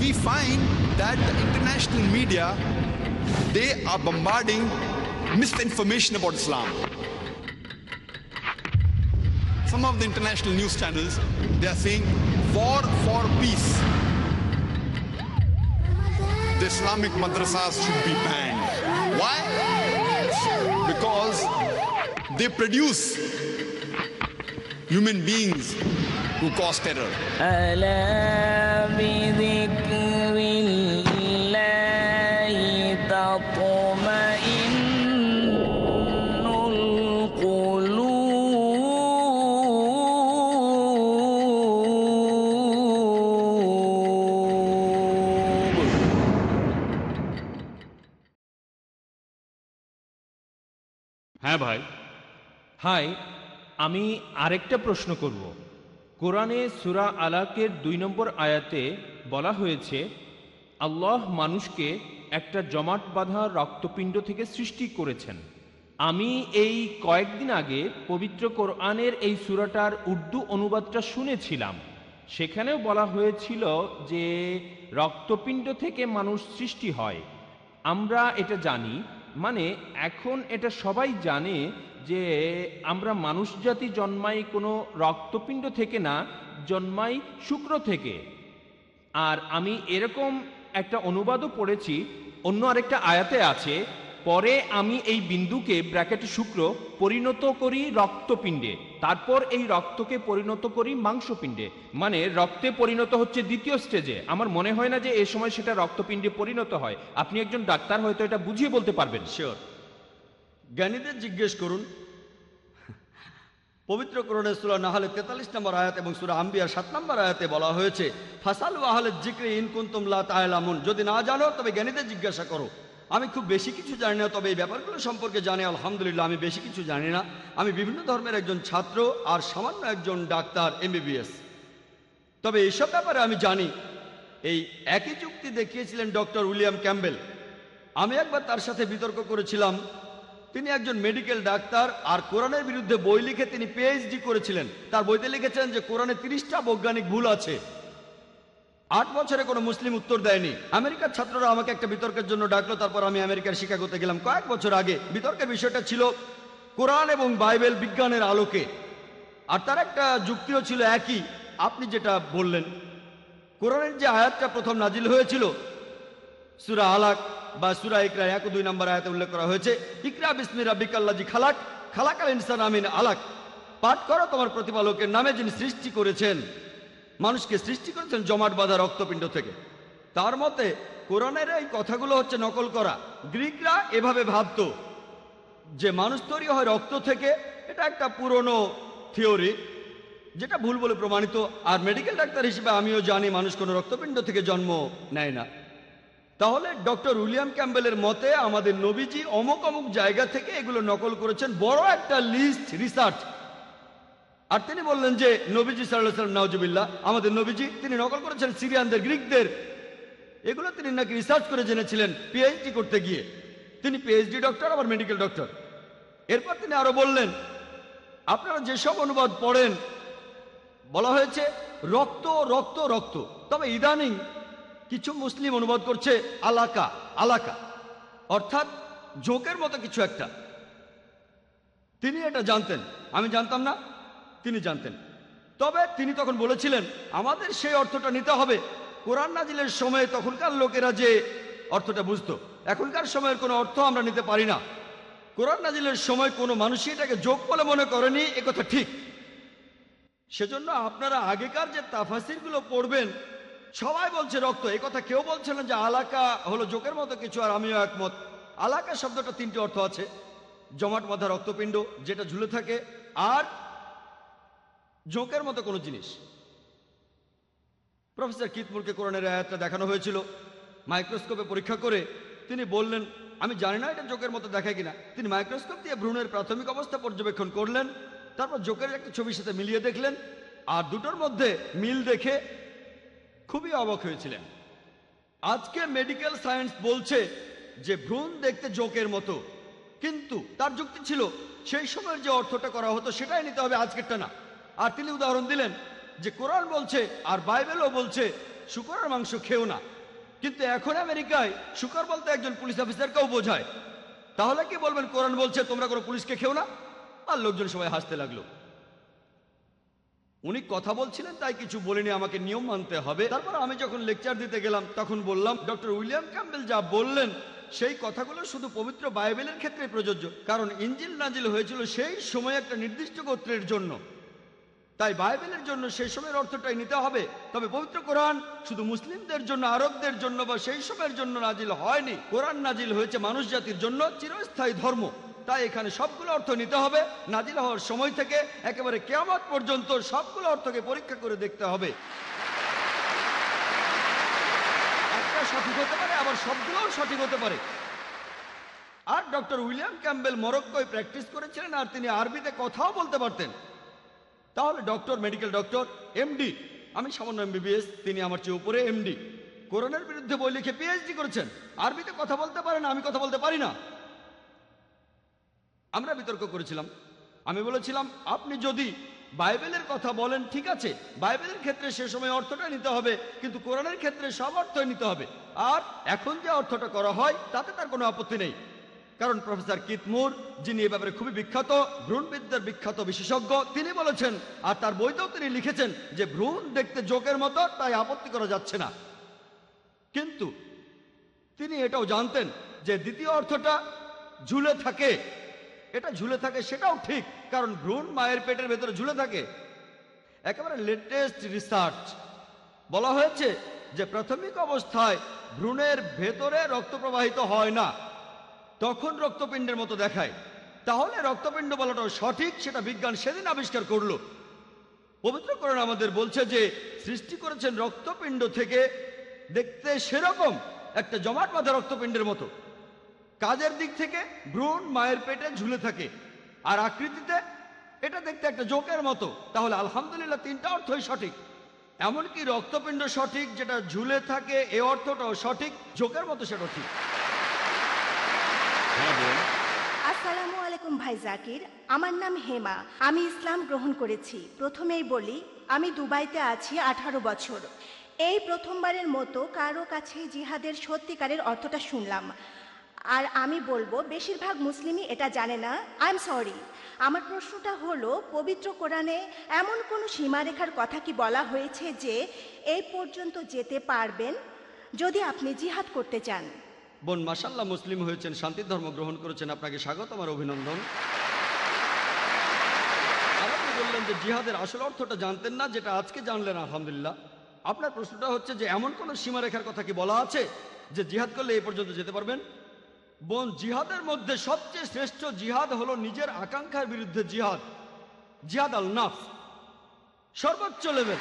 We find that the international media they are bombarding misinformation about islam. Some of the international news channels they are saying war for peace. The islamic madrasas should be banned. Why? Because they produce human beings who cause terror hi আমি আরেকটা প্রশ্ন করব। কোরআনে সুরা আলাকের দুই নম্বর আয়াতে বলা হয়েছে, আল্লাহ মানুষকে একটা জমাট বাঁধা রক্তপিণ্ড থেকে সৃষ্টি করেছেন। আমি এই কয়েকদিন আগে পবিত্র কোরআনের এই সুরাটার উর্দু অনুবাদটা শুনেছিলাম। সেখানেও বলা হয়েছিল যে, রক্তপিণ্ড থেকে মানুষ সৃষ্টি হয়। আমরা এটা জানি মানে এখন এটা সবাই জানে যে আমরা মানুষ জাতি জন্মাই কোনো রক্তপিণ্ড থেকে না, জন্মাই শুক্র থেকে। আর আমি এরকম একটা অনুবাদও পড়েছি, অন্য আরেকটা আয়াতে আছে, পরে আমি এই বিন্দুকে, ব্র্যাকেট শুক্র, পরিণত করি রক্তপিণ্ডে, তারপর এই রক্তকে পরিণত করি মাংসপিণ্ডে। মানে রক্তে পরিণত হচ্ছে দ্বিতীয় স্টেজে। আমার মনে হয় না যে এ সময় সেটা রক্তপিণ্ডে পরিণত হয়। আপনি একজন ডাক্তার, হয়তো এটা বুঝিয়ে বলতে পারবেন। শিওর জ্ঞানীদের জিজ্ঞেস করুন। পবিত্র করণে সুরা নাহলে তেতাল্লিশ নম্বর আয়াত এবং সুরা আম্বিয়ার সাত নম্বর আয়াতে বলা হয়েছে, ফাসাল আহলে জিক্রে ইনকুন্তুম লা তাহলামুন যদি না জানো, তবে জ্ঞানীদের জিজ্ঞাসা করো। আমি খুব বেশি কিছু জানি না, তবে এই ব্যাপারগুলো সম্পর্কে জানি, আলহামদুলিল্লাহ, আমি বেশি কিছু জানি না। আমি বিভিন্ন ধর্মের একজন ছাত্র আর সামান্য একজন ডাক্তার, এমবিবিএস। তবে এইসব ব্যাপারে আমি জানি। এই একই যুক্তি দেখিয়েছিলেন ডক্টর উইলিয়াম ক্যাম্বেল আমি একবার তার সাথে বিতর্ক করেছিলাম। তিনি একজন মেডিকেল ডাক্তার আর কোরআনের বিরুদ্ধে বই লিখে তিনি পিএইচডি করেছিলেন। তার বইতে লিখেছেন যে কোরআনে তিরিশটা বৈজ্ঞানিক ভুল আছে। আট বছরে কোনো মুসলিম উত্তর দেয়নি। আমেরিকার ছাত্ররা আমাকে একটা বিতর্কের জন্য ডাকলো, তারপর আমি আমেরিকার শিকাগোতে গেলাম। কয়েক বছর আগে বিতর্কের বিষয়টা ছিল কোরআন এবং বাইবেল বিজ্ঞানের আলোকে। আর তার একটা যুক্তিও ছিল একই। আপনি যেটা বললেন, কোরআনের যে আয়াতটা প্রথম নাজিল হয়েছিল, সুরা আলাক বা সুরা ইকরা এক দুই নম্বর আয়াতে উল্লেখ করা হয়েছে, ইকরা বিসমি রাব্বিকাল্লাজি খালাক, খালাকাল ইনসান আমিন আলাক। পাঠ করো, তোমার প্রতিপালকের নামে যিনি সৃষ্টি করেছেন। মানুষকে সৃষ্টি করেছেন জমাট বাঁধা রক্তপিণ্ড থেকে। তার মতে, কোরআনের এই কথাগুলো হচ্ছে নকল করা। গ্রিকরা এভাবে ভাবতো যে মানুষ তৈরি হয় রক্ত থেকে। এটা একটা পুরনো থিওরি, যেটা ভুল বলে প্রমাণিত। আর মেডিকেল ডাক্তার হিসেবে আমিও জানি, মানুষ কোনো রক্তপিণ্ড থেকে জন্ম নেয় না। তাহলে ডক্টর উইলিয়াম ক্যাম্বেলের মতে আমাদের নবীজি অমুক অমুক জায়গা থেকে এগুলো নকল করেছেন। বড় একটা লিস্ট, রিসার্চ। আর তিনি বললেন যে, নবীজি সাল্লাম নওজুবিল্লাহ আমাদের নবীজি তিনি নকল করেছেন সিরিয়ানদের, গ্রিকদের। এগুলো তিনি নাকি রিসার্চ করে জেনেছিলেন পিএইচডি করতে গিয়ে। তিনি পিএইচডি ডক্টর আবার মেডিকেল ডক্টর এরপর তিনি আরও বললেন, আপনারা যেসব অনুবাদ পড়েন, বলা হয়েছে রক্ত রক্ত রক্ত। তবে ইদানিং কিছু মুসলিম অনুবাদ করছে আলাকা আলাকা। অর্থাৎ জোকের মতো কিছু একটা। তিনি এটা জানতেন। আমি জানতাম না, তিনি জানতেন। তবে তিনি তখন বলেছিলেন, আমাদের সেই অর্থটা নিতে হবে। কোরআন নাজিলের সময়ে তখনকার লোকেরা যে অর্থটা বুঝতো, এখনকার সময়ের কোনো অর্থ আমরা নিতে পারি না। কোরআন নাজিলের সময় কোনো মানুষই এটাকে যোগ বলে মনে করেনি একথা ঠিক। সেজন্য আপনারা আগেকার যে তাফাসিরগুলো পড়বেন সবাই বলছে রক্ত। এই কথা কেউ বলছে না যে আলাকা হলো জোকের মতো কিছু, আর আমিও একমত। আলাকা শব্দটা তিনটি অর্থ আছে। জমাট বাঁধা রক্তপিণ্ড, যেটা ঝুলে থাকে, আর জোকের মতো কোনো জিনিস। প্রফেসর কিতমুরকে কোরআনের আয়াতটা দেখানো হয়েছিল। মাইক্রোস্কোপে পরীক্ষা করে তিনি বললেন, আমি জানি না এটা জোকের মতো দেখায় কিনা। তিনি মাইক্রোস্কোপ দিয়ে ভ্রূণের প্রাথমিক অবস্থা পর্যবেক্ষণ করলেন। তারপর জোকের একটা ছবির সাথে মিলিয়ে দেখলেন। আর দুটোর মধ্যে মিল দেখে খুবই অবাক হয়েছিলেন। আজকে মেডিকেল সায়েন্স বলছে যে ভ্রূণ দেখতে জোকের মতো। কিন্তু তার যুক্তি ছিল, সেই সময়ের যে অর্থটা করা হতো সেটাই নিতে হবে আজকেরটা না। আর তিনি উদাহরণ দিলেন যে কোরআন বলছে আর বাইবেলও বলছে, শুকরের মাংস খেও না। কিন্তু এখন আমেরিকায় শুকর বলতে একজন পুলিশ অফিসারকেও বোঝায়। তাহলে কি বলবেন, কোরআন বলছে তোমরা কোনো পুলিশকে খেও না? আর লোকজন সবাই হাসতে লাগল। উনি কথা বলছিলেন, তাই কিছু বলেনি, আমাকে নিয়ম মানতে হবে। তারপর আমি যখন লেকচার দিতে গেলাম, তখন বললাম ডক্টর উইলিয়াম ক্যাম্বেল যা বললেন, সেই কথাগুলো শুধু পবিত্র বাইবেলের ক্ষেত্রে প্রযোজ্য, কারণ ইঞ্জিল নাজিল হয়েছিল সেই সময় একটা নির্দিষ্ট গোত্রের জন্য। তাই বাইবেলের জন্য সেই সময়ের অর্থটাই নিতে হবে। তবে পবিত্র কোরআন শুধু মুসলিমদের জন্য, আরবদের জন্য বা সেই সময়ের জন্য নাজিল হয়নি। কোরআন নাজিল হয়েছে মানুষ জাতির জন্য চিরস্থায়ী ধর্ম। তাই এখানে সবগুলো অর্থ নিতে হবে। নাজিল হওয়ার সময় থেকে একেবারে কেয়ামত পর্যন্ত সবগুলো অর্থকে পরীক্ষা করে দেখতে হবে। একটা সঠিক হতে পারে, আবার সবগুলোও সঠিক হতে পারে। আর ডক্টর উইলিয়াম ক্যাম্বেল মরক্কোয় প্র্যাকটিস করেছিলেন আর তিনি আরবিতে কথাও বলতে পারতেন। তাহলে ডক্টর, মেডিকেল ডক্টর, এমডি, আমি সামান্য এমবিবিএস, তিনি আমার চেয়ে উপরে এমডি। কোরআনের বিরুদ্ধে বই লিখে পিএইচডি করেছেন। আরবিতে কথা বলতে পারেন, আমি কথা বলতে পারি না। আমরা বিতর্ক করেছিলাম। আমি বলেছিলাম, আপনি যদি বাইবেলের কথা বলেন, ঠিক আছে, বাইবেলের ক্ষেত্রে সে সময় অর্থটা নিতে হবে, কিন্তু কোরআনের ক্ষেত্রে সব অর্থই নিতে হবে। আর এখন যে অর্থটা করা হয়, তাতে তার কোনো আপত্তি নেই। কারণ প্রফেসর কিতমুর যিনি এ ব্যাপারে খুবই বিখ্যাত, ভ্রূণবিদ্যার বিখ্যাত বিশেষজ্ঞ, তিনি বলেছেন, আর তার বইতেও তিনি লিখেছেন যে ভ্রূণ দেখতে জোকের মতো, তাই আপত্তি করা যাচ্ছে না। কিন্তু তিনি এটাও জানতেন যে দ্বিতীয় অর্থটা ঝুলে থাকে। এটা ঝুলে থাকে সেটাও ঠিক, কারণ ভ্রূণ মায়ের পেটের ভেতরে ঝুলে থাকে। একেবারে লেটেস্ট রিসার্চ বলা হয়েছে যে প্রাথমিক অবস্থায় ভ্রূণের ভেতরে রক্ত প্রবাহিত হয় না। তখন রক্তপিণ্ডের মতো দেখায়। তাহলে রক্তপিণ্ড বলাটাও সঠিক, সেটা বিজ্ঞান সেদিন আবিষ্কার করল। পবিত্রকরণ আমাদের বলছে যে সৃষ্টি করেছেন রক্তপিণ্ড থেকে দেখতে সেরকম একটা জমাট বাঁধা রক্তপিণ্ডের মতো। কাজের দিক থেকে ভ্রূণ মায়ের পেটে ঝুলে থাকে। আর আকৃতিতে এটা দেখতে একটা জোকের মতো। তাহলে আলহামদুলিল্লাহ তিনটা অর্থই সঠিক। এমনকি রক্তপিণ্ড সঠিক যেটা ঝুলে থাকে এ অর্থটাও সঠিক জোকের মতো সেটা ঠিক। আসসালামু আলাইকুম ভাই জাকির আমার নাম হেমা। আমি ইসলাম গ্রহণ করেছি। প্রথমেই বলি আমি দুবাইতে আছি আঠারো বছর। এই প্রথমবারের মতো কারও কাছে জিহাদের সত্যিকারের অর্থটা শুনলাম। আর আমি বলব, বেশিরভাগ মুসলিমই এটা জানে না। আই এম সরি আমার প্রশ্নটা হলো, পবিত্র কোরআনে এমন কোনো সীমারেখার কথা কি বলা হয়েছে যে এই পর্যন্ত যেতে পারবেন যদি আপনি জিহাদ করতে চান? বোন মাসাল্লাহ মুসলিম হয়েছেন, শান্তির ধর্ম গ্রহণ করেছেন, আপনাকে স্বাগত, আমার অভিনন্দন। আপনি বললেন যে জিহাদের আসল অর্থটা জানতেন না, যেটা আজকে জানলেন, আলহামদুলিল্লাহ। আপনার প্রশ্নটা হচ্ছে যে এমন কোন সীমারেখার কথা কি বলা আছে যে জিহাদ করলে এই পর্যন্ত যেতে পারবেন? বোন, জিহাদের মধ্যে সবচেয়ে শ্রেষ্ঠ জিহাদ হলো নিজের আকাঙ্ক্ষার বিরুদ্ধে জিহাদ। জিহাদ আল নাফ সর্বোচ্চ লেভেল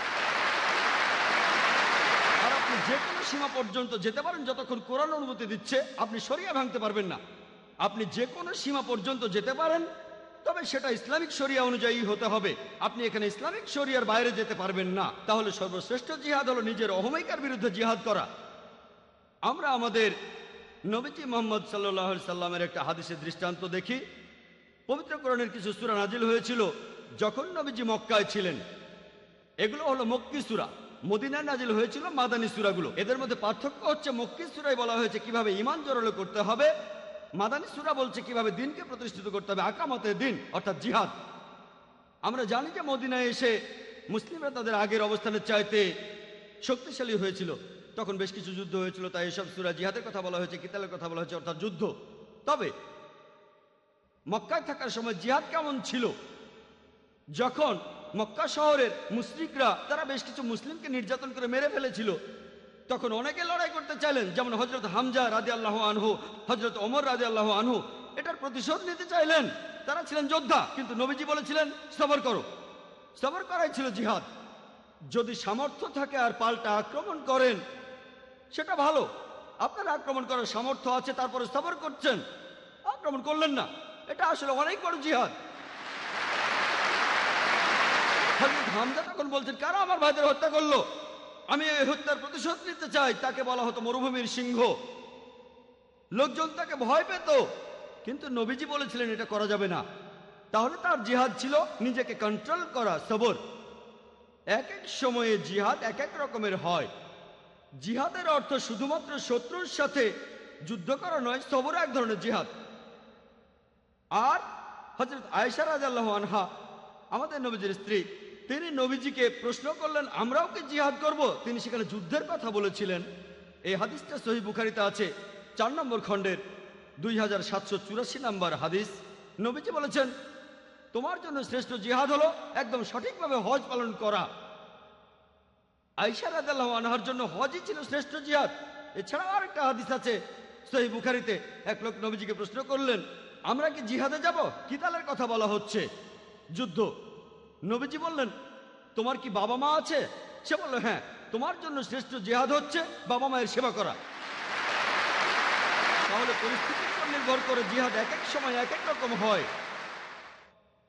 আর আপনি যে কোনো সীমা পর্যন্ত যেতে পারেন, যতক্ষণ কোরআন অনুমতি দিচ্ছে, আপনি সরিয়া ভাঙতে পারবেন না। আপনি যে কোনো সীমা পর্যন্ত যেতে পারেন, তবে সেটা ইসলামিক শরিয়া অনুযায়ী হতে হবে। আপনি এখানে ইসলামিক শরিয়ার বাইরে যেতে পারবেন না। তাহলে সর্বশ্রেষ্ঠ জিহাদ হলো নিজের অহমিকার বিরুদ্ধে জিহাদ করা। আমরা আমাদের নবীজি মোহাম্মদ সাল্লাহ সাল্লামের একটা হাদিসের দৃষ্টান্ত দেখি। পবিত্র কোরআনের কিছু সুরা নাজিল হয়েছিল যখন নবীজি মক্কায় ছিলেন। এগুলো হলো মক্কি সুরা। মদিনায় নাজিল হয়েছিল মাদানী সুরাগুলো। এদের মধ্যে পার্থক্য হচ্ছে মক্কি সুরাই বলা হয়েছে কীভাবে ইমান জোরালো করতে হবে, মাদানী সুরা বলছে কীভাবে দিনকে প্রতিষ্ঠিত করতে হবে, আকামতের দিন অর্থাৎ জিহাদ। আমরা জানি যে মদিনায় এসে মুসলিমরা তাদের আগের অবস্থানের চাইতে শক্তিশালী হয়েছিল। তখন বেশ কিছু যুদ্ধ হয়েছিল, তাই এসব সুরা জিহাদের কথা বলা হয়েছে, কিতালের কথা বলা হয়েছে, অর্থাৎ যুদ্ধ। তবে, মক্কায় থাকার সময় জিহাদ কেমন ছিল? যখন মক্কা শহরের মুসলিকরা তারা বেশ কিছু মুসলিমকে নির্যাতন করে মেরে ফেলেছিল, তখন অনেকে লড়াই করতে চাইলেন, যেমন হজরত হামজা রাজি আল্লাহ আনহু হজরত ওমর রাজি আল্লাহ আনহু। এটার প্রতিশোধ নিতে চাইলেন। তারা ছিলেন যোদ্ধা, কিন্তু নবীজি বলেছিলেন, সবর করো। সবর করাই ছিল জিহাদ। যদি সামর্থ্য থাকে আর পাল্টা আক্রমণ করেন সেটা ভালো। আপনার আক্রমণ করার সামর্থ্য আছে, তারপরে সবর করছেন। আক্রমণ করলেন না। এটা আসলে অনেক বড় জিহাদ। হামজা তখন বলছেন, কারা আমার ভাইদের হত্যা করল? আমি এই হত্যার প্রতিশোধ নিতে চাই। তাকে বলা হতো মরুভূমির সিংহ। লোকজন তাকে ভয় পেত, কিন্তু নবীজি বলেছিলেন, এটা করা যাবে না। তাহলে তার জিহাদ ছিল নিজেকে কন্ট্রোল করা, সবর। এক এক সময়ে জিহাদ এক এক রকমের হয়। জিহাদের অর্থ শুধুমাত্র শত্রুর সাথে যুদ্ধ করা নয়, সবর এক ধরনের জিহাদ। আর হজরত আয়সা রাজাল্লাহ আনহা, আমাদের নবীজির স্ত্রী, তিনি নবীজিকে প্রশ্ন করলেন, আমরাও কি জিহাদ করব? তিনি সেখানে যুদ্ধের কথা বলেছিলেন। এই হাদিসটা সহি বুখারিতে আছে, চার নম্বর খণ্ডের দুই হাজার সাতশো চুরাশি নম্বর হাদিস। নবীজি বলেছেন, তোমার জন্য শ্রেষ্ঠ জিহাদ হলো একদম সঠিকভাবে হজ পালন করা। আইসা রাজাল্লাহ আনহার জন্য হজই ছিল শ্রেষ্ঠ জিহাদ। এছাড়াও আরেকটা হাদিস আছে সহি বুখারিতে এক লোক নবীজিকে প্রশ্ন করলেন, আমরা কি জিহাদে যাব? কিতালের কথা বলা হচ্ছে? যুদ্ধ। নবীজি বললেন, তোমার কি বাবা মা আছে? সে বলল হ্যাঁ তোমার জন্য শ্রেষ্ঠ জেহাদ হচ্ছে বাবা মায়ের সেবা করা। তাহলে পরিস্থিতির উপর নির্ভর করে জিহাদ এক এক সময় এক এক রকম হয়।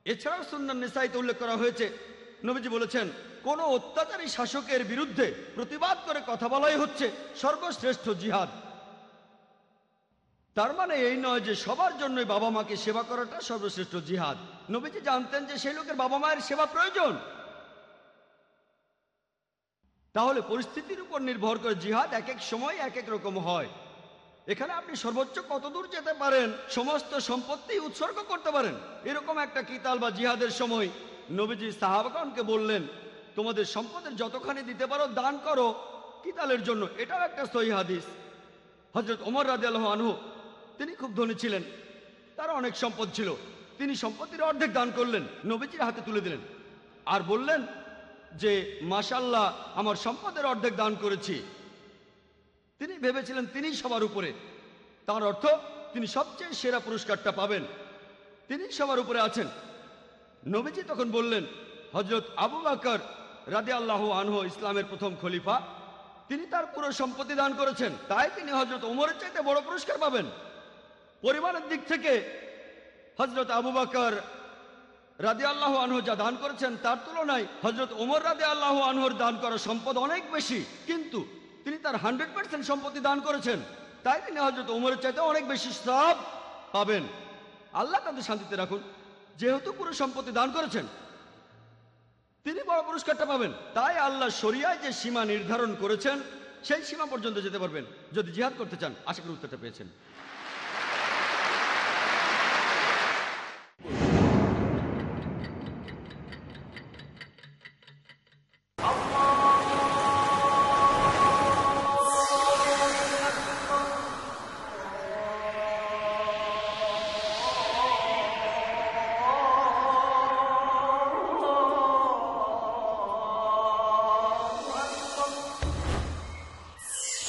এছাড়াও সুন্নান নিসাইতে উল্লেখ করা হয়েছে নবীজি বলেছেন, কোন অত্যাচারী শাসকের বিরুদ্ধে প্রতিবাদ করে কথা বলাই হচ্ছে সর্বশ্রেষ্ঠ জিহাদ। তার মানে এই নয় যে সবার জন্যই বাবা মাকে সেবা করাটা সর্বশ্রেষ্ঠ জিহাদ। নবীজি জানতেন যে সেই লোকের বাবা মায়ের সেবা প্রয়োজন। তাহলে পরিস্থিতির উপর নির্ভর করে জিহাদ এক এক সময় এক এক রকম হয়। এখানে আপনি সর্বোচ্চ কত দূর যেতে পারেন, সমস্ত সম্পত্তি উৎসর্গ করতে পারেন, এরকম একটা কিতাল বা জিহাদের সময় নবীজি সাহাবাগণকে বললেন, তোমাদের সম্পদের যতখানি দিতে পারো, দান করো। কিতালের জন্য এটাও একটা সহি হাদিস। হজরত ওমর রাজি আল্লাহ তিনি খুব ধনী ছিলেন তার অনেক সম্পদ ছিল। তিনি সম্পত্তির অর্ধেক দান করলেন, নবীজির হাতে তুলে দিলেন। আর বললেন যে মাসাল্লাহ আমার সম্পদের অর্ধেক দান করেছি। তিনি ভেবেছিলেন তিনি সবার উপরে। তার অর্থ, তিনি সবচেয়ে সেরা পুরস্কারটা পাবেন। তিনি সবার উপরে আছেন। নবীজি তখন বললেন হজরত আবু বাকর রাদে আল্লাহ আনহ ইসলামের প্রথম খলিফা, তিনি তার পুরো সম্পত্তি দান করেছেন, তাই তিনি হজরত ওমরের চাইতে বড় পুরস্কার পাবেন। পরিমাণের দিক থেকে হজরত আবু বাকর রাদে আল্লাহ আনহ যা দান করেছেন, তার তুলনায় হজরত ওমর রাদে আল্লাহ আনহর দান করা সম্পদ অনেক বেশি, কিন্তু তিনি তার হান্ড্রেড পার্সেন্ট সম্পত্তি দান করেছেন, তাই তিনি হজরত ওমরের চাইতে অনেক বেশি সব পাবেন। আল্লাহ তাদের শান্তিতে রাখুন। যেহেতু পুরো সম্পত্তি দান করেছেন, তিনি বড় পুরস্কারটা পাবেন। তাই আল্লাহ শরিয়ায় যে সীমা নির্ধারণ করেছেন, সেই সীমা পর্যন্ত যেতে পারবেন। যদি জিহাদ করতে চান, আশা করি উত্তরটা পেয়েছেন।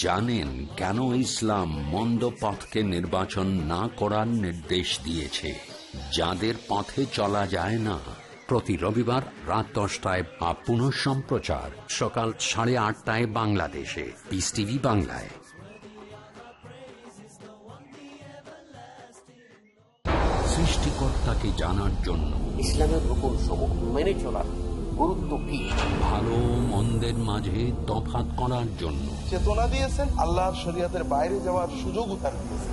জানেন কেন ইসলাম মন্দ পথকে নির্বাচন না করার নির্দেশ দিয়েছে। যাদের পথে চলা যায় না। প্রতি রবিবার রাত দশটায় বা পুনঃ সম্প্রচার সকাল সাড়ে আটটায় বাংলাদেশে। পিস টিভি বাংলায়। সৃষ্টিকর্তাকে জানার জন্য ইসলামের রূপন সমূহ মেনে চলার। গুরুত্ব কি? ভালো মন্দের মাঝে তফাৎ করার জন্য। চেতনা দিয়েছেন আল্লাহর শরিয়াতের বাইরে যাওয়ার সুযোগ তার দিয়েছেন।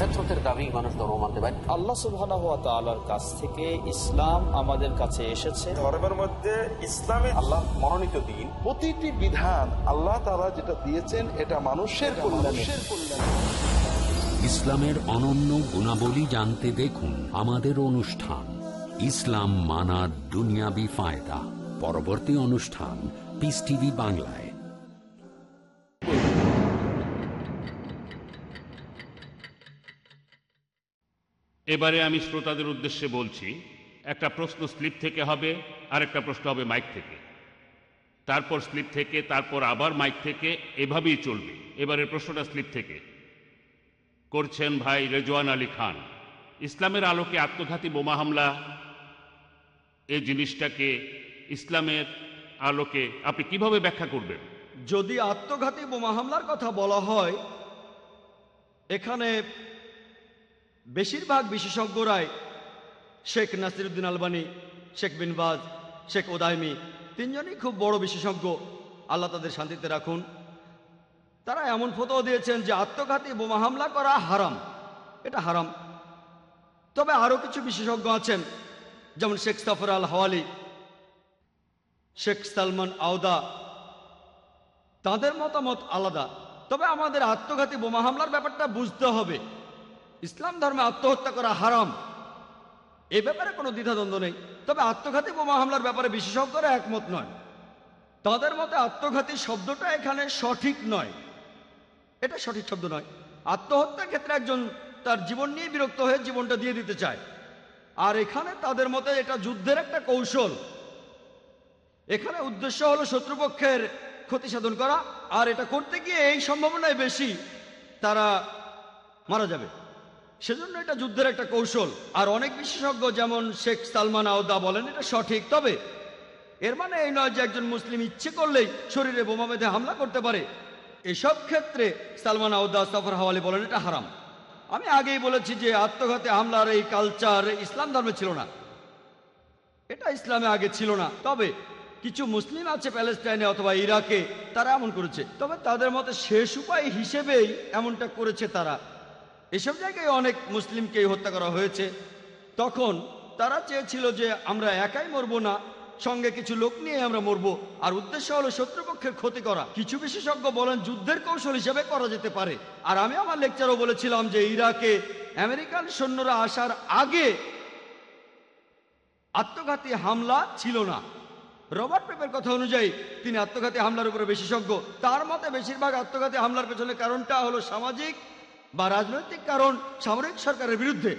ফেতরতের দাবি মানুষ ধর্ম মানতে পারে আল্লাহ সুবহানাহু ওয়া তাআলার কাছ থেকে ইসলাম আমাদের কাছে এসেছে। ধর্মের মধ্যে ইসলামে আল্লাহ মনোনীত দিন। প্রতিটি বিধান আল্লাহ তারা যেটা দিয়েছেন এটা মানুষের ইসলামের অনন্য গুণাবলী জানতে দেখুন আমাদের অনুষ্ঠান ইসলাম মানার দুনিয়াবি ফায়দা। পরবর্তী অনুষ্ঠান পিস টিভি বাংলায়। এবারে আমি শ্রোতাদের উদ্দেশ্যে বলছি, একটা প্রশ্ন স্লিপ থেকে হবে আর একটা প্রশ্ন হবে মাইক থেকে। তারপর স্লিপ থেকে, তারপর আবার মাইক থেকে, এভাবেই চলবে। এবারের প্রশ্নটা স্লিপ থেকে। করছেন ভাই রেজওয়ান আলী খান, ইসলামের আলোকে আত্মঘাতী বোমা হামলা এই জিনিসটাকে ইসলামের আলোকে আপনি কীভাবে ব্যাখ্যা করবেন? যদি আত্মঘাতী বোমা হামলার কথা বলা হয়, এখানে বেশিরভাগ বিশেষজ্ঞরাই শেখ নাসিরুদ্দিন আলবানি, শেখ বিনবাজ শেখ ওদাইমি, তিনজনই খুব বড় বিশেষজ্ঞ। আল্লাহ তাদের শান্তিতে রাখুন। তারা এমন ফটো দিয়েছেন যে আত্মঘাতী বোমা হামলা করা হারাম। এটা হারাম। তবে আরও কিছু বিশেষজ্ঞ আছেন, যেমন শেখ সাফর আল হাওয়ালি, শেখ সালমান আওদা। তাদের মতামত আলাদা। তবে আমাদের আত্মঘাতী বোমা হামলার ব্যাপারটা বুঝতে হবে। ইসলাম ধর্মে আত্মহত্যা করা হারাম। এ ব্যাপারে কোনো দ্বিধাদ্বন্দ্ব নেই। তবে আত্মঘাতী বোমা হামলার ব্যাপারে বিশেষজ্ঞরা একমত নয়। তাদের মতে আত্মঘাতী শব্দটা এখানে সঠিক নয়। এটা সঠিক শব্দ নয়। আত্মহত্যার ক্ষেত্রে একজন তার জীবন নিয়ে বিরক্ত হয়ে জীবনটা দিয়ে দিতে চায়। আর এখানে তাদের মতে এটা যুদ্ধের একটা কৌশল। এখানে উদ্দেশ্য হলো শত্রুপক্ষের ক্ষতি সাধন করা। আর এটা করতে গিয়ে এই সম্ভাবনায় বেশি, তারা মারা যাবে। সেজন্য এটা যুদ্ধের একটা কৌশল। আর অনেক বিশেষজ্ঞ যেমন শেখ সালমান আওদা বলেন, এটা সঠিক। তবে এর মানে এই নয় যে একজন মুসলিম ইচ্ছে করলেই শরীরে বোমা বেঁধে হামলা করতে পারে। এসব ক্ষেত্রে সালমান আউদা সফর হাওয়ালি বলেন, এটা হারাম। আমি আগেই বলেছি যে আত্মঘাতী হামলার এই কালচার ইসলাম ধর্মে ছিল না। এটা ইসলামে আগে ছিল না। তবে কিছু মুসলিম আছে প্যালেস্টাইনে অথবা ইরাকে, তারা এমন করেছে। তবে তাদের মতে শেষ উপায় হিসেবেই এমনটা করেছে তারা। এসব জায়গায় অনেক মুসলিমকেই হত্যা করা হয়েছে। তখন তারা চেয়েছিল যে আমরা একাই মরবো না, সঙ্গে কিছু লোক নিয়ে আমরা মরবো। আর উদ্দেশ্য হলো শত্রুপক্ষের ক্ষতি করা। কিছু বিশেষজ্ঞ বলেন, যুদ্ধের কৌশল হিসেবে করা যেতে পারে। আর আমি আমার লেকচারও বলেছিলাম যে ইরাকে আমেরিকান সৈন্যরা আসার আগে আত্মঘাতী হামলা ছিল না। রবার্ট পেপের কথা অনুযায়ী, তিনি আত্মঘাতী হামলার উপরে বিশেষজ্ঞ। তার মতে বেশিরভাগ আত্মঘাতী হামলার পেছনে কারণটা হলো সামাজিক বা রাজনৈতিক কারণ সামরিক সরকারের বিরুদ্ধে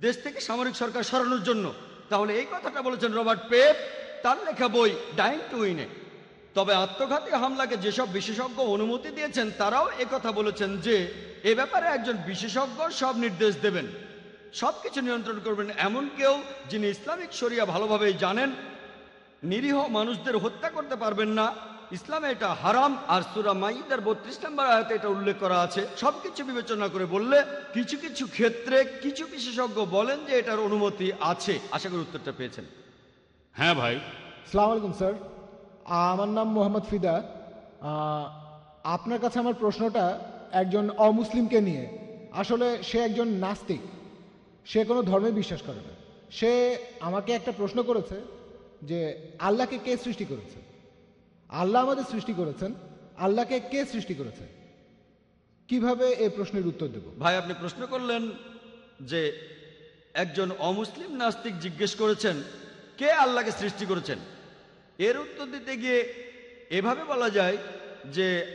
দেশ থেকে সামরিক সরকার সরানোর জন্য। তাহলে এই কথাটা বলেছেন রবার্ট পেপ, তার লেখা বই ডাইং টু উইনে তবে আত্মঘাতী হামলাকে যেসব বিশেষজ্ঞ অনুমতি দিয়েছেন, তারাও কথা বলেছেন যে, এ ব্যাপারে একজন বিশেষজ্ঞ সব নির্দেশ দেবেন। সব কিছু নিয়ন্ত্রণ করবেন এমন কেউ যিনি ইসলামিক শরিয়া ভালোভাবেই জানেন। নিরীহ মানুষদের হত্যা করতে পারবেন না। ইসলামে এটা হারাম আর সুরা মাইদার বত্রিশ নম্বর আয়তে এটা উল্লেখ করা আছে। সবকিছু বিবেচনা করে বললে কিছু কিছু ক্ষেত্রে কিছু বিশেষজ্ঞ বলেন যে এটার অনুমতি আছে। আশা করি উত্তরটা পেয়েছেন। হ্যাঁ ভাই। সালাম আলাইকুম স্যার। আমার নাম মোহাম্মদ ফিদা। আপনার কাছে আমার প্রশ্নটা একজন অমুসলিমকে নিয়ে। আসলে সে একজন নাস্তিক। সে কোনো ধর্মে বিশ্বাস করে না। সে আমাকে একটা প্রশ্ন করেছে যে আল্লাহকে কে সৃষ্টি করেছে? আল্লাহ আমাদের সৃষ্টি করেছেন, আল্লাহকে কে সৃষ্টি করেছে? কীভাবে এই প্রশ্নের উত্তর দেব? ভাই, আপনি প্রশ্ন করলেন যে একজন অমুসলিম নাস্তিক জিজ্ঞেস করেছেন, কে আল্লাহকে সৃষ্টি করেছেন? এর উত্তর দিতে গিয়ে এভাবে বলা যায় যে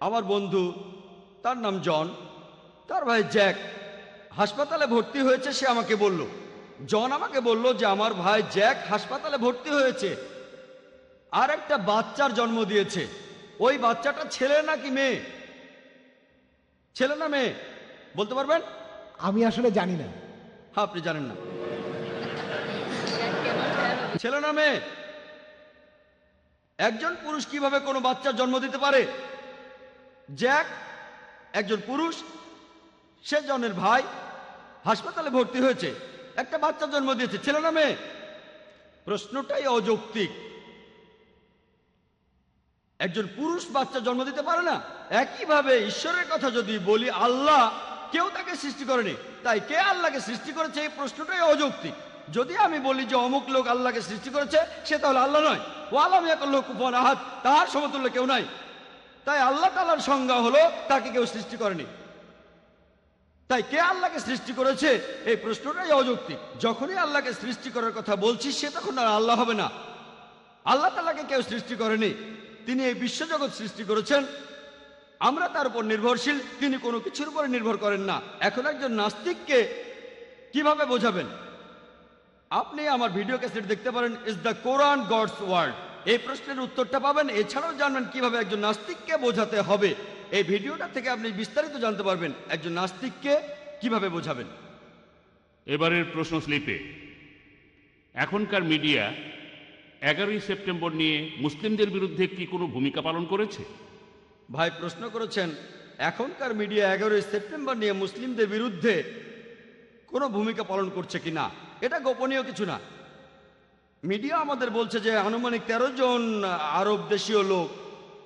আমার বন্ধু, তার নাম জন, তার ভাই জ্যাক, হাসপাতালে ভর্তি হয়েছে, সে আমাকে বলল। জন আমাকে বলল যে আমার ভাই জ্যাক হাসপাতালে ভর্তি হয়েছে। আর একটা বাচ্চার জন্ম দিয়েছে। ওই বাচ্চাটা ছেলে নাকি মেয়ে? ছেলে না মেয়ে? বলতে পারবেন? আমি আসলে জানি না। হ্যাঁ আপনি জানেন না। ছেলে না মেয়ে? একজন পুরুষ কীভাবে কোনো বাচ্চার জন্ম দিতে পারে? জ্যাক একজন পুরুষ সে জনের ভাই হাসপাতালে ভর্তি হয়েছে। একটা বাচ্চা জন্ম দিয়েছে। ছেলে না মেয়ে? প্রশ্নটাই অযৌক্তিক। একজন পুরুষ বাচ্চা জন্ম দিতে পারে না। একইভাবে ঈশ্বরের কথা যদি বলি, আল্লাহ কেউ তাকে সৃষ্টি করেনি। তাই কে আল্লাহকে সৃষ্টি করেছে এই প্রশ্নটাই অযৌক্তিক। যদি আমি বলি যে অমুক লোক আল্লাহকে সৃষ্টি করেছে, সে তাহলে আল্লাহ নয়। ও আলম লোক কুফন আহাত তাহার সমতুল্য কেউ নাই। তাই আল্লাহ তালার সংজ্ঞা হলো, তাকে কেউ সৃষ্টি করেনি। তাই কে আল্লাহকে সৃষ্টি করেছে? এই প্রশ্নটাই অযৌক্তিক। যখনই আল্লাহকে সৃষ্টি করার কথা বলছি, সে তখন আর আল্লাহ হবে না। আল্লাহ তালাকে কেউ সৃষ্টি করেনি। তিনি এই বিশ্বজগৎ সৃষ্টি করেছেন। আমরা তার উপর নির্ভরশীল, তিনি কোনো কিছুর উপরে নির্ভর করেন না। এখন একজন নাস্তিককে কীভাবে বোঝাবেন? আপনি আমার ভিডিও ক্যাসেট দেখতে পারেন is the Quran God's word. এই প্রশ্নের উত্তরটা পাবেন, এছাড়াও জানবেন কীভাবে একজন নাস্তিককে বোঝাতে হবে। এই ভিডিওটা থেকে আপনি বিস্তারিত জানতে পারবেন, একজন নাস্তিককে কীভাবে বোঝাবেন। এবারের প্রশ্ন স্লিপে। এখনকার মিডিয়া এগারোই সেপ্টেম্বর নিয়ে মুসলিমদের বিরুদ্ধে কি কোনো ভূমিকা পালন করেছে? ভাই প্রশ্ন করেছেন, এখনকার মিডিয়া এগারোই সেপ্টেম্বর নিয়ে মুসলিমদের বিরুদ্ধে কোনো ভূমিকা পালন করছে কি না? এটা গোপনীয় কিছু না। মিডিয়া আমাদের বলছে যে আনুমানিক তেরো জন আরব দেশীয় লোক,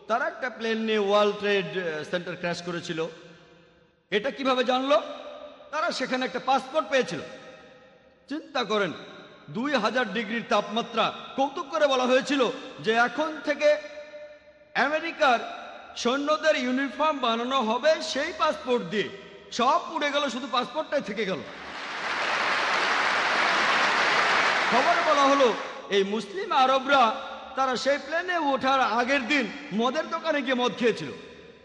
তারা একটা প্লেন নিয়ে ওয়ার্ল্ড ট্রেড সেন্টার ক্র্যাশ করেছিল। এটা কীভাবে জানলো? তারা সেখানে একটা পাসপোর্ট পেয়েছিল। চিন্তা করেন দুই হাজার ডিগ্রির তাপমাত্রা। কৌতুক করে বলা হয়েছিল যে এখন থেকে আমেরিকার সৈন্যদের ইউনিফর্ম বানানো হবে সেই পাসপোর্ট দিয়ে। সব পুড়ে গেল, শুধু পাসপোর্টটাই থেকে গেল। খবরে বলা হলো, এই মুসলিম আরবরা তারা সেই প্লেনে ওঠার আগের দিন মদের দোকানে গিয়ে মদ খেয়েছিল।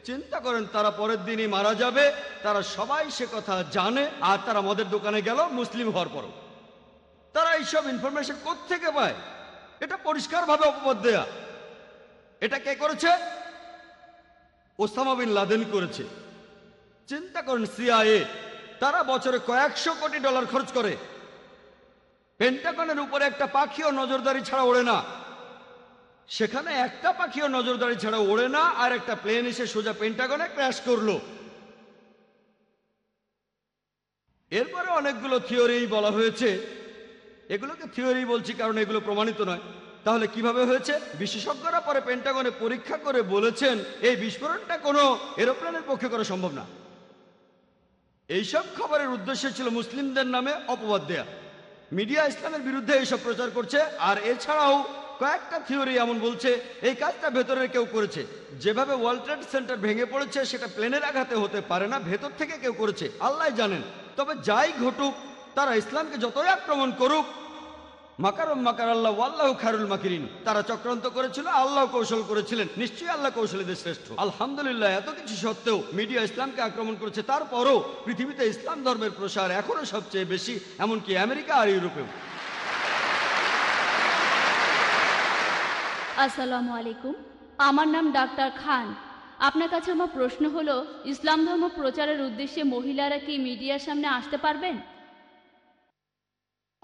চিন্তা করেন, তারা পরের দিনই মারা যাবে, তারা সবাই সে কথা জানে, আর তারা মদের দোকানে গেল, মুসলিম হওয়ার পরও। তারা এইসব ইনফরমেশন থেকে পায়? এটা পরিষ্কারভাবে অপবাদ দেয়া। এটা কে করেছে? ওসামা বিন লাদেন করেছে। চিন্তা করেন, সিআইএ, তারা বছরে কয়েকশো কোটি ডলার খরচ করে। পেন্টাগনের উপরে একটা পাখিও নজরদারি ছাড়া ওড়ে না। সেখানে একটা পাখিও নজরদারি ছাড়া ওড়ে না, আর একটা প্লেন এসে সোজা পেন্টাগনে ক্র্যাশ করল। এরপরে অনেকগুলো থিওরি বলা হয়েছে। এগুলোকে থিওরি বলছি কারণ এগুলো প্রমাণিত নয়। তাহলে কীভাবে হয়েছে? বিশেষজ্ঞরা পরে পেন্টাগনে পরীক্ষা করে বলেছেন, এই বিস্ফোরণটা কোনো এরোপ্লেনের পক্ষে করা সম্ভব না। এইসব খবরের উদ্দেশ্য ছিল মুসলিমদের নামে অপবাদ দেয়া। মিডিয়া ইসলামের বিরুদ্ধে এইসব প্রচার করছে, আর এছাড়াও কয়েকটা থিওরি এমন বলছে, এই কাজটা ভেতরের কেউ করেছে। যেভাবে ওয়ার্ল্ড ট্রেড সেন্টার ভেঙে পড়েছে, সেটা প্লেনের আঘাতে হতে পারে না, ভেতর থেকে কেউ করেছে, আল্লাহ জানেন। তবে যাই ঘটুক তারা ইসলামকে যতই আক্রমণ করুক, মাকারম মাকার আল্লাহ আল্লাহ খারুল মাকিরিন, তারা চক্রান্ত করেছিল, আল্লাহ কৌশল করেছিলেন, নিশ্চয়ই আল্লাহ কৌশলীদের শ্রেষ্ঠ। আলহামদুলিল্লাহ, এত কিছু সত্ত্বেও মিডিয়া ইসলামকে আক্রমণ করেছে, তারপরও পৃথিবীতে ইসলাম ধর্মের প্রসার এখনও সবচেয়ে বেশি, এমনকি আমেরিকা আর ইউরোপেও। আসসালামু আলাইকুম, আমার নাম ডাক্তার খান। আপনার কাছে আমার প্রশ্ন হলো, ইসলাম ধর্ম প্রচারের উদ্দেশ্যে মহিলারা কি মিডিয়ার সামনে আসতে পারবেন?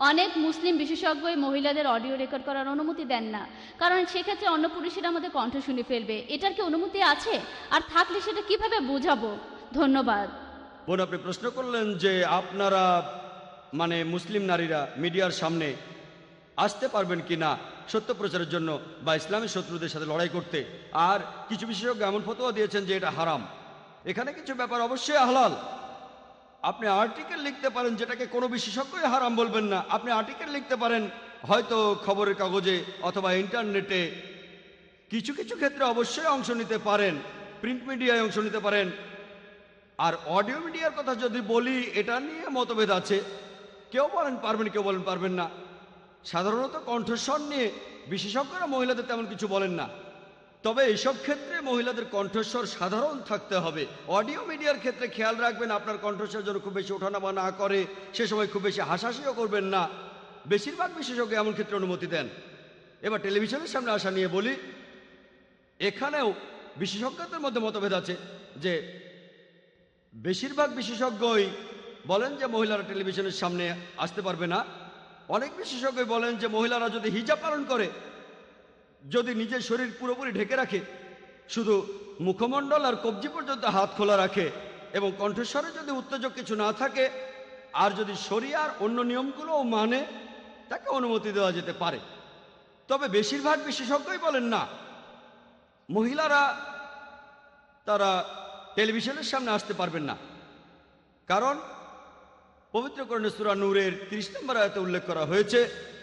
অনেক মুসলিম বিশেষজ্ঞই মহিলাদের অডিও রেকর্ড করার অনুমতি দেন না। কারণ সেক্ষেত্রে অন্য পুরুষেরা আমাদের কণ্ঠ শুনে ফেলবে। এটার কি অনুমতি আছে? আর থাকলে সেটা কীভাবে বোঝাবো? ধন্যবাদ। বোন, আপনি প্রশ্ন করলেন যে আপনারা মানে মুসলিম নারীরা মিডিয়ার সামনে আসতে পারবেন কি না সত্য প্রচারের জন্য বা ইসলামী শত্রুদের সাথে লড়াই করতে। আর কিছু বিশেষজ্ঞ এমন ফতোয়া দিয়েছেন যে এটা হারাম। এখানে কিছু ব্যাপার অবশ্যই হালাল আপনি আর্টিকেল লিখতে পারেন যেটাকে কোনো বিশেষজ্ঞই হারাম বলবেন না। আপনি আর্টিকেল লিখতে পারেন, হয়তো খবরের কাগজে অথবা ইন্টারনেটে কিছু কিছু ক্ষেত্রে অবশ্যই অংশ নিতে পারেন প্রিন্ট মিডিয়ায় অংশ নিতে পারেন। আর অডিও মিডিয়ার কথা যদি বলি, এটা নিয়ে মতভেদ আছে। কেউ বলেন পারবেন, কেউ বলেন পারবেন না। সাধারণত কণ্ঠস্বর নিয়ে বিশেষজ্ঞরা মহিলাদের তেমন কিছু বলেন না। তবে এসব ক্ষেত্রে মহিলাদের কণ্ঠস্বর সাধারণ থাকতে হবে। অডিও মিডিয়ার ক্ষেত্রে খেয়াল রাখবেন, আপনার কণ্ঠস্বর যেন খুব বেশি ওঠানামা না করে, সে সময় খুব বেশি হাসাহাসিও করবেন না। বেশিরভাগ বিশেষজ্ঞ এমন ক্ষেত্রে অনুমতি দেন। এবার টেলিভিশনের সামনে আসা নিয়ে বলি, এখানেও বিশেষজ্ঞদের মধ্যে মতভেদ আছে যে, বেশিরভাগ বিশেষজ্ঞই বলেন যে মহিলারা টেলিভিশনের সামনে আসতে পারবে না। অনেক বিশেষজ্ঞই বলেন যে মহিলারা যদি হিজাব পালন করে যদি নিজের শরীর পুরোপুরি ঢেকে রাখে, শুধু মুখমণ্ডল আর কবজি পর্যন্ত হাত খোলা রাখে এবং কণ্ঠস্বরে যদি উত্তেজক কিছু না থাকে, আর যদি শরিয়ার অন্য নিয়মগুলোও মানে তাকে অনুমতি দেওয়া যেতে পারে। তবে বেশিরভাগ বিশেষজ্ঞই বলেন না। মহিলারা, তারা টেলিভিশনের সামনে আসতে পারবেন না। কারণ পবিত্রকরণে সুরা নূরের তিরিশ নম্বর আয়তে উল্লেখ করা হয়েছে,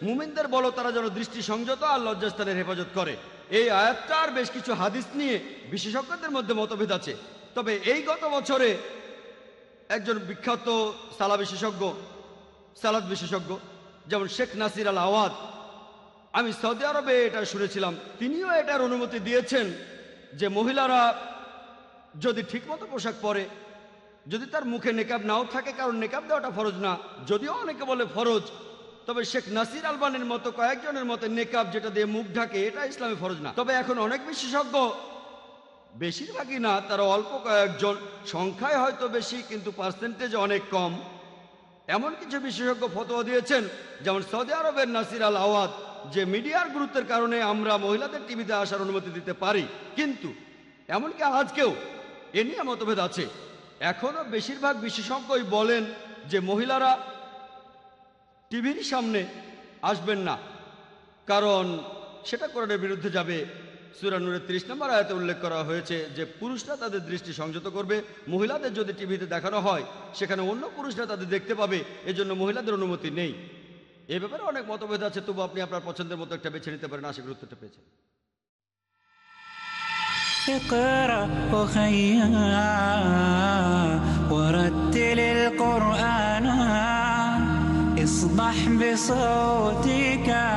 মুমিনদের বলো তারা যেন দৃষ্টি সংযত আর লজ্জাস্থানের হেফাজত করে। এই আয়াতটার বেশ কিছু হাদিস নিয়ে বিশেষজ্ঞদের মধ্যে মতভেদ আছে। তবে এই গত বছরে একজন বিখ্যাত সালা বিশেষজ্ঞ সালাদ বিশেষজ্ঞ, যেমন শেখ নাসির আল আওয়াদ, আমি সৌদি আরবে এটা শুনেছিলাম। তিনিও এটার অনুমতি দিয়েছেন যে মহিলারা যদি ঠিকমতো পোশাক পরে যদি তার মুখে নেকাব নাও থাকে, কারণ নেকাব দেওয়াটা ফরজ না। যদিও অনেকে বলে ফরজ, তবে শেখ নাসির আলবানের মতো কয়েকজনের মতে নেকাব যেটা দিয়ে মুখ ঢাকে, এটা ইসলামে ফরজ না। তবে এখন অনেক বিশেষজ্ঞ, বেশিরভাগই না, তারা অল্প কয়েকজন, সংখ্যায় হয়তো বেশি, কিন্তু পার্সেন্টেজ অনেক কম। এমন কিছু বিশেষজ্ঞ ফতোয়া দিয়েছেন, যেমন সৌদি আরবের নাসির আল আওয়াদ, যে মিডিয়ার গুরুত্বের কারণে আমরা মহিলাদের টিভিতে আসার অনুমতি দিতে পারি। কিন্তু, এমনকি আজকেও এ নিয়ে মতভেদ আছে। এখনও বেশিরভাগ বিশেষজ্ঞই বলেন যে মহিলারা টিভির সামনে আসবেন না কারণ সেটা কোরআনের বিরুদ্ধে যাবে সুরানুরের ত্রিশ নম্বর আয়তে উল্লেখ করা হয়েছে যে পুরুষরা তাদের দৃষ্টি সংযত করবে মহিলাদের যদি টিভিতে দেখানো হয় সেখানে অন্য পুরুষরা তাদের দেখতে পাবে এজন্য মহিলাদের অনুমতি নেই এ ব্যাপারে অনেক মতভেদ আছে তবু আপনি আপনার পছন্দের মতো একটা বেছে নিতে পারেন আশা গুরুত্বটা পেয়েছেন اقرأ أخيا اصبح